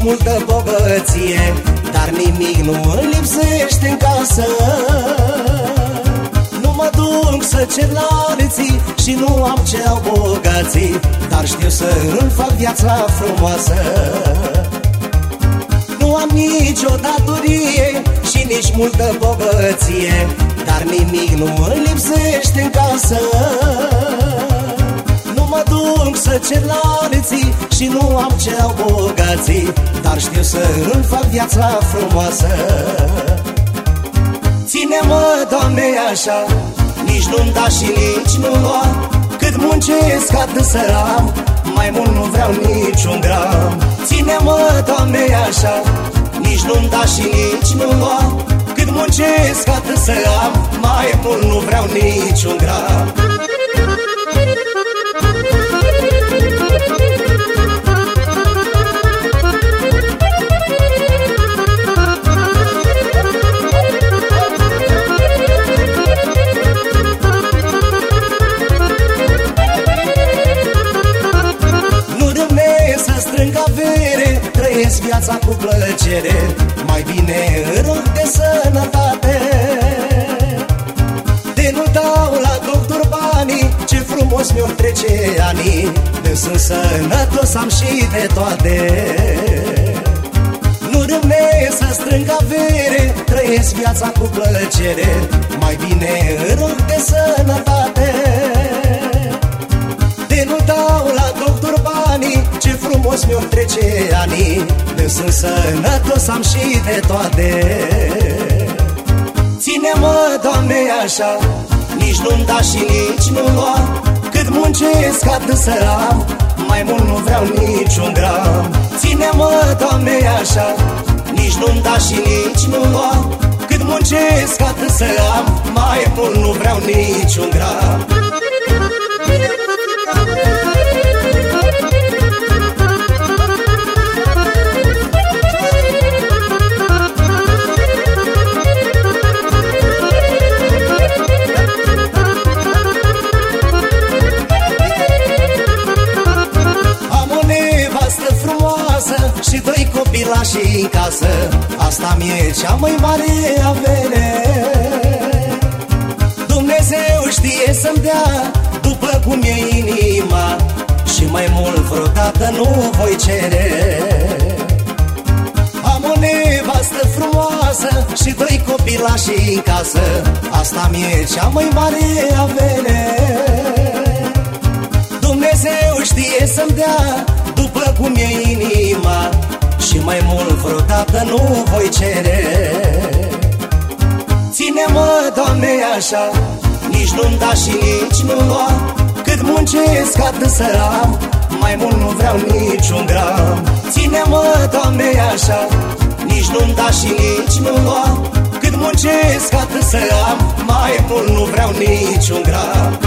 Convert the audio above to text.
multă bogăție Dar nimic nu îmi lipsește în casă. Nu mă duc să cer la alții Și nu am ce au bogații Dar știu să îmi fac viața frumoasă. Nu am nicio datorie Și nici multă bogăție Dar nimic nu îmi lipsește în casă. mă duc să cer la alții Și nu am ce au bogații Dar știu să îmi fac viața frumoasă. Ține-mă, Doamne, așa Nici nu-mi da și nici nu lua Cât muncesc atât să am Mai mult nu vreau niciun gram. Ține-mă, Doamne, așa Nici nu-mi da și nici nu lua Cât muncesc atât să am Mai mult nu vreau niciun gram trăiesc viața cu plăcere Mai bine în rog de sănătate. De nu dau la doctor banii Ce frumos mi-o trece ani De sunt sănătos, am și de toate. Nu rămâne să strâng avere Trăiesc viața cu plăcere Mai bine în rog de sănătate. De nu dau la doctor banii Ce frumos mi-o trece ani De sunt sănătos, am și de toate. Ține-mă, Doamne, așa Nici nu-mi da și nici nu lua Cât muncesc atât să am Mai mult nu vreau niciun gram. Ține-mă, Doamne, așa Nici nu-mi da și nici nu lua Cât muncesc atât să am Mai mult nu vreau niciun gram Și doi copilași în casă. Asta mi-e cea mai mare avere. Dumnezeu știe să-mi dea După cum e inima Și mai mult vreodată nu voi cere. Am o nevastă frumoasă Și doi copilași în casă. Asta mi-e cea mai mare mai mult vreodată nu voi cere. Ține-mă, Doamne, așa Nici nu-mi da și nici nu lua Cât muncesc atât să am Mai mult nu vreau niciun gram. Ține-mă, Doamne, așa Nici nu-mi da și nici nu lua Cât muncesc atât să am Mai mult nu vreau niciun gram